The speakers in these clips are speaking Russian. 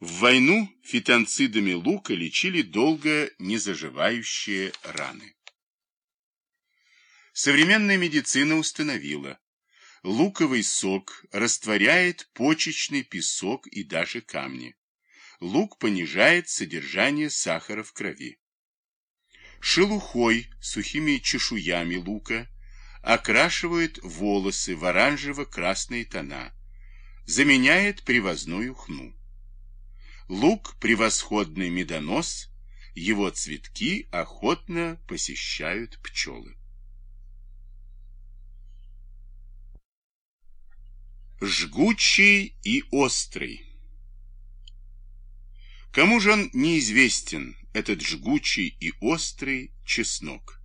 В войну фитонцидами лука лечили долго незаживающие раны. Современная медицина установила, луковый сок растворяет почечный песок и даже камни. Лук понижает содержание сахара в крови. Шелухой, сухими чешуями лука, окрашивают волосы в оранжево-красные тона, заменяет привозную хну. Лук – превосходный медонос, его цветки охотно посещают пчелы. Жгучий и острый Кому же он неизвестен, этот жгучий и острый чеснок?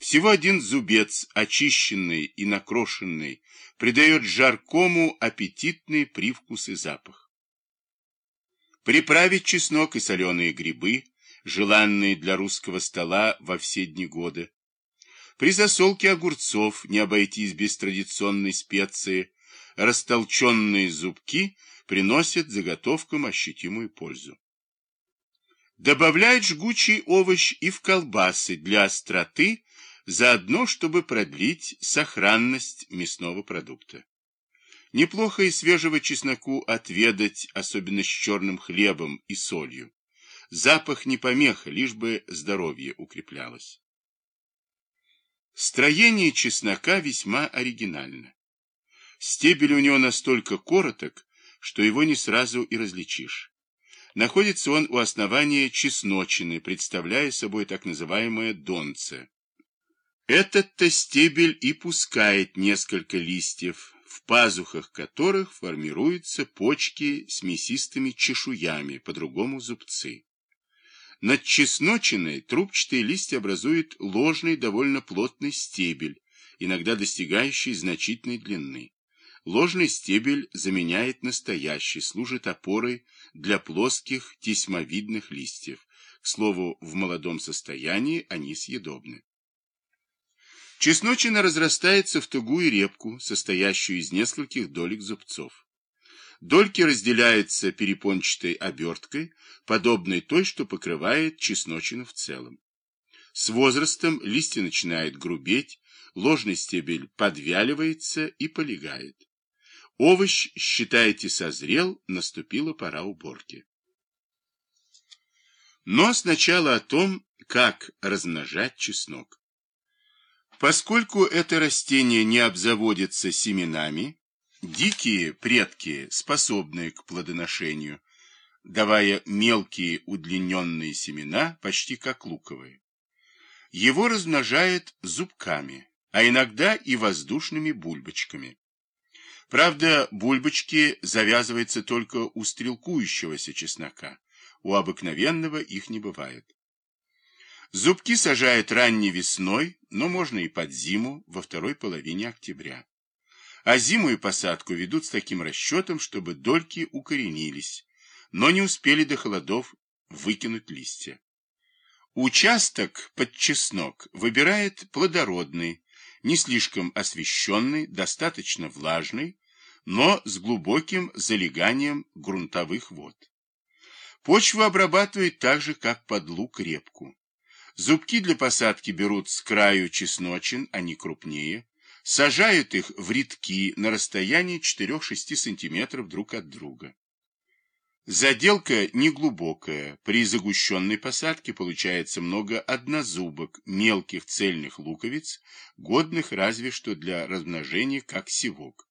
Всего один зубец, очищенный и накрошенный, придает жаркому аппетитный привкус и запах. Приправить чеснок и соленые грибы, желанные для русского стола во все дни года. При засолке огурцов не обойтись без традиционной специи, растолченные зубки приносят заготовкам ощутимую пользу. Добавляют жгучий овощ и в колбасы для остроты, заодно, чтобы продлить сохранность мясного продукта. Неплохо и свежего чесноку отведать, особенно с черным хлебом и солью. Запах не помеха, лишь бы здоровье укреплялось. Строение чеснока весьма оригинально. Стебель у него настолько короток, что его не сразу и различишь. Находится он у основания чесночины, представляя собой так называемое донце. Этот-то стебель и пускает несколько листьев, в пазухах которых формируются почки с мясистыми чешуями, по-другому зубцы. Над чесночиной трубчатые листья образуют ложный, довольно плотный стебель, иногда достигающий значительной длины. Ложный стебель заменяет настоящий, служит опорой для плоских тесьмовидных листьев. К слову, в молодом состоянии они съедобны. Чесночина разрастается в тугую репку, состоящую из нескольких долек зубцов. Дольки разделяются перепончатой оберткой, подобной той, что покрывает чесночину в целом. С возрастом листья начинают грубеть, ложный стебель подвяливается и полегает. Овощ, считаете, созрел, наступила пора уборки. Но сначала о том, как размножать чеснок. Поскольку это растение не обзаводится семенами, дикие предки, способные к плодоношению, давая мелкие удлиненные семена, почти как луковые. Его размножают зубками, а иногда и воздушными бульбочками. Правда, бульбочки завязываются только у стрелкующегося чеснока. У обыкновенного их не бывает. Зубки сажают ранней весной, но можно и под зиму, во второй половине октября. А зиму и посадку ведут с таким расчетом, чтобы дольки укоренились, но не успели до холодов выкинуть листья. Участок под чеснок выбирает плодородный, не слишком освещенный, достаточно влажный, но с глубоким залеганием грунтовых вод. Почву обрабатывает так же, как под лук репку. Зубки для посадки берут с краю чесночин, они крупнее, сажают их в рядки на расстоянии 4-6 см друг от друга. Заделка неглубокая. При загущенной посадке получается много однозубок, мелких цельных луковиц, годных разве что для размножения как севок.